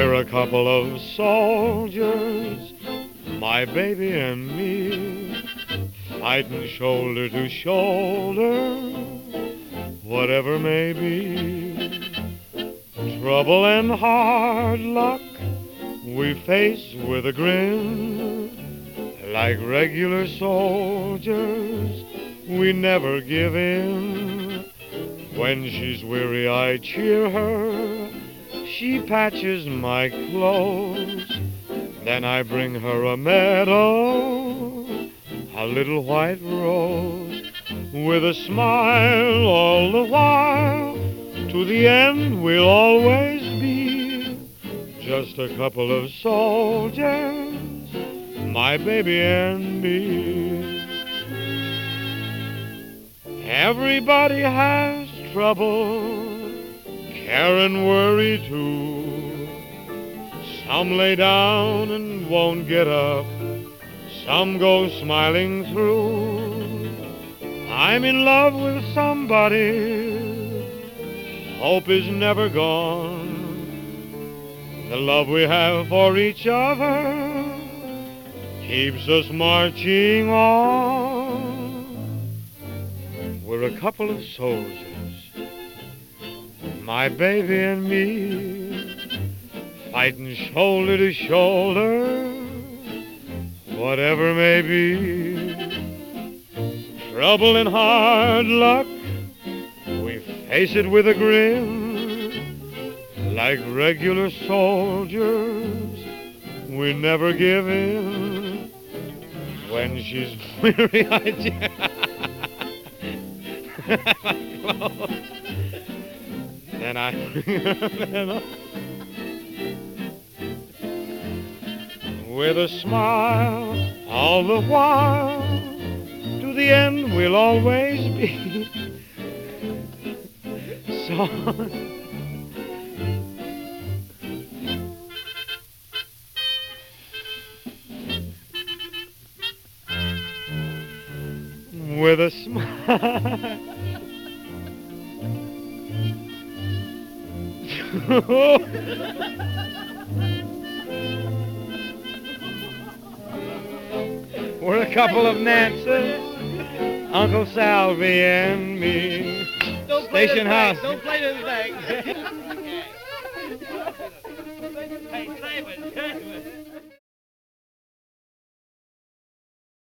a couple of soldiers, my baby and me, fighting shoulder to shoulder, whatever may be. Trouble and hard luck we face with a grin, like regular soldiers, we never give in. When she's weary, I cheer her. She patches my clothes. Then I bring her a medal, a little white rose, with a smile all the while. To the end, we'll always be just a couple of soldiers, my baby and me. Everybody has trouble, care and worry too. Some lay down and won't get up, some go smiling through. I'm in love with somebody, hope is never gone. The love we have for each other keeps us marching on. We're a couple of soldiers, my baby and me, fighting shoulder to shoulder, whatever may be. Trouble and hard luck, we face it with a grin, like regular soldiers, we never give in. When she's weary, I then I with a smile all the while to the end we'll always be. So with a smile We're a couple of Nances, Uncle Salvi and me. Don't play Station house. Don't play this back.